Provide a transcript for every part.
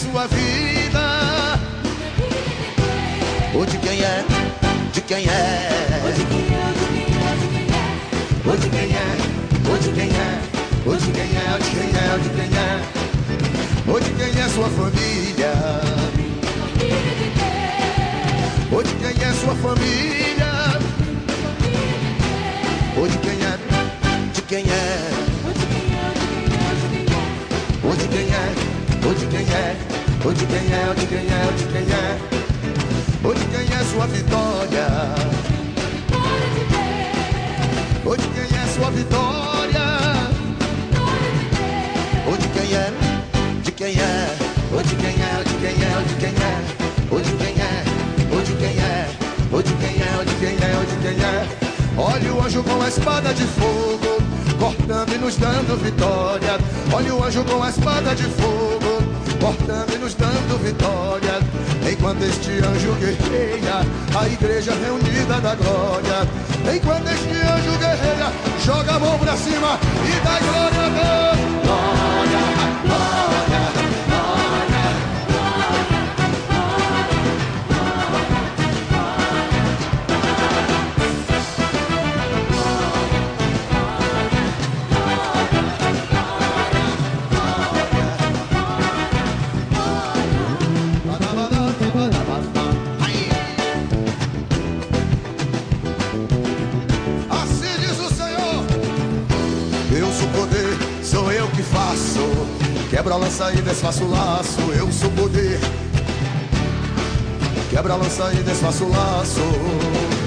sua vida. O de quem é, de quem é. O de quem é, o de quem é, o de quem é. O de quem é, o de quem é, o de quem é. Quem é sua família. O de quem é sua família. de quem é, de quem é, de quem é, ou de quem é sua vitória. Ou quem é sua vitória. Ou quem é, de quem é, ou quem é, de quem é, de quem é, ou quem é, ou quem é, ou quem é, ou quem é, ou quem é. Olha o anjo com a espada de fogo, cortando e nos dando vitória. Olha o anjo com a espada de fogo cortando e nos dando vitória. Enquanto este anjo guerreia, a igreja reunida da glória. Enquanto este anjo guerreia, joga a mão pra cima e dá glória que faço. Quebra a lança e desfaço o laço. Eu sou poder. Quebra a lança e desfaço o laço.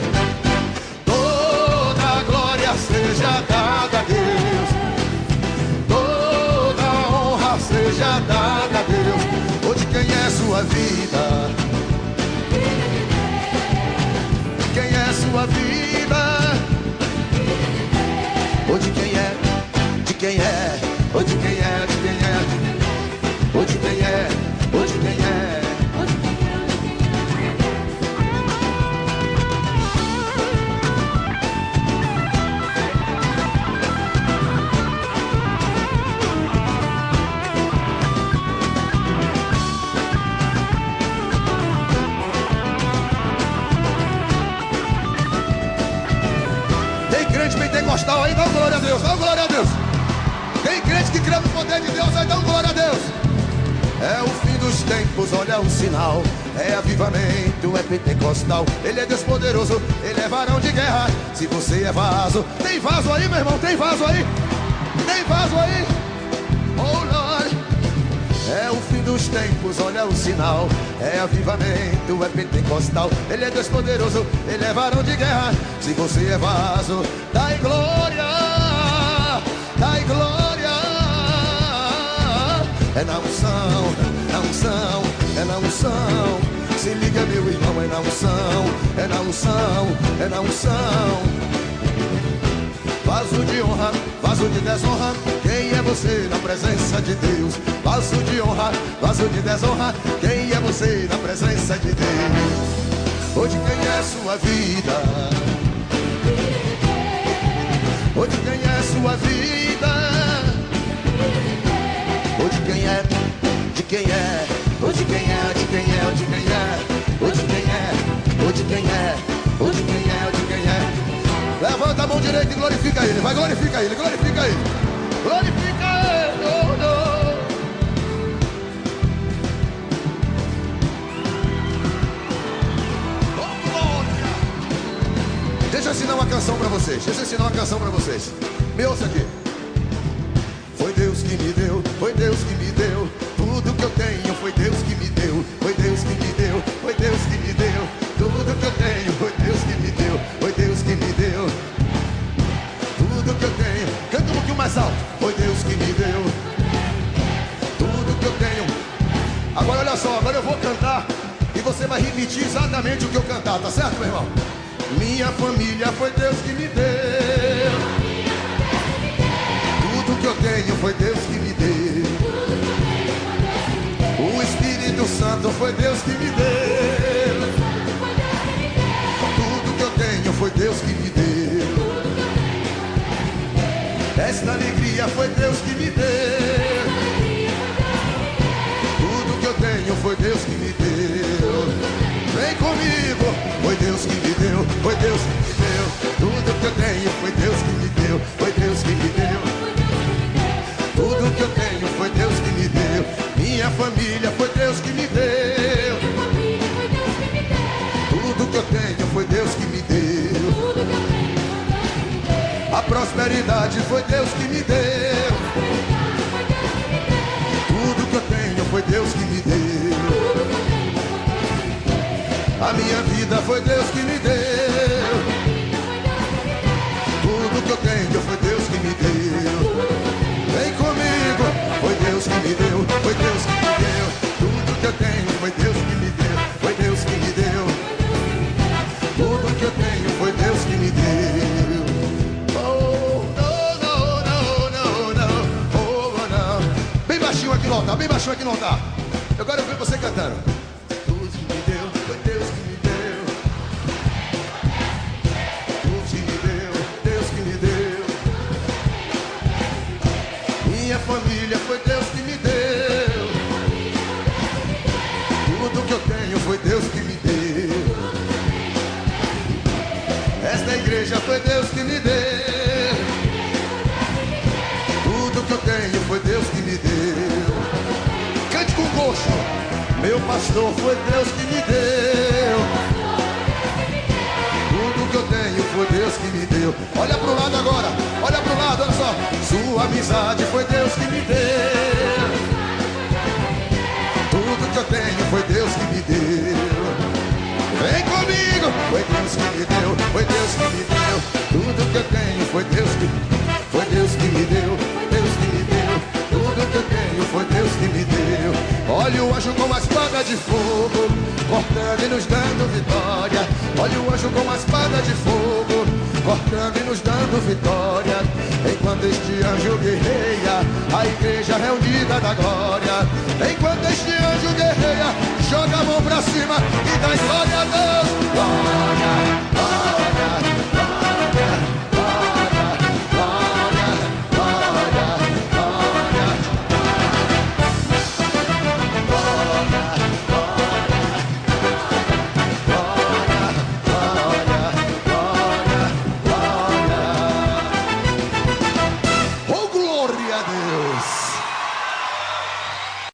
Crê no poder de Deus, um glória a Deus. É o fim dos tempos, olha o sinal. É avivamento, é pentecostal. Ele é Deus poderoso, ele é varão de guerra. Se você é vaso, tem vaso aí, meu irmão, tem vaso aí. Tem vaso aí. Oh, Lord. É o fim dos tempos, olha o sinal. É avivamento, é pentecostal. Ele é Deus poderoso, ele é varão de guerra. Se você é vaso, dai glória, dai glória. É na unção, na unção, é na unção. Se liga, meu irmão, é na unção, é na unção, é na unção. Vaso de honra, vaso de desonra. Quem é você na presença de Deus? Vaso de honra, vaso de desonra. Quem é você na presença de Deus? Hoje quem é sua vida? Hoje quem é sua vida? De quem é? Hoje quem é? De quem é? De quem é? Hoje quem é? Hoje quem é? Hoje quem é? De quem é? Levanta a mão direita e glorifica ele. Vai, glorifica ele, glorifica ele. Glorifica ele. Oh. Oh. Deixa eu ensinar uma canção pra vocês. Deixa eu ensinar uma canção pra vocês. Me ouça aqui. Foi Deus que me deu, você vai repetir exatamente o que eu cantar, tá certo, meu irmão? Minha família foi Deus que me deu. Tudo que eu tenho foi Deus que me deu. O Espírito Santo foi Deus que me deu. Tenho foi Deus que me deu. A prosperidade foi Deus que me deu. Tudo que eu tenho foi Deus que me deu. A minha vida foi Deus que me deu. Baixinho aqui no altar. Eu quero ver você cantando. Tudo que me deu, foi Deus que me deu. Tudo que me deu, Deus que me deu. Minha família foi Deus que me deu. Tudo que eu tenho foi Deus que me deu. Esta igreja foi Deus que me deu. Meu pastor foi Deus que me deu. Tudo que eu tenho foi Deus que me deu. Olha pro lado agora, olha pro lado, olha só. Sua amizade foi Deus que me deu. Tudo que eu tenho foi Deus que me deu. Vem comigo, foi Deus que me deu, foi Deus que me deu. Tudo que eu tenho foi Deus que foi Deus que me deu, Deus que me deu. Tudo que eu tenho foi Deus que me deu. Olha o anjo com uma espada de fogo, cortando e nos dando vitória. Olha o anjo com uma espada de fogo, cortando e nos dando vitória. Enquanto este anjo guerreia, a igreja reunida da glória. Enquanto este anjo guerreia, joga a mão pra cima e dá glória a Deus. Glória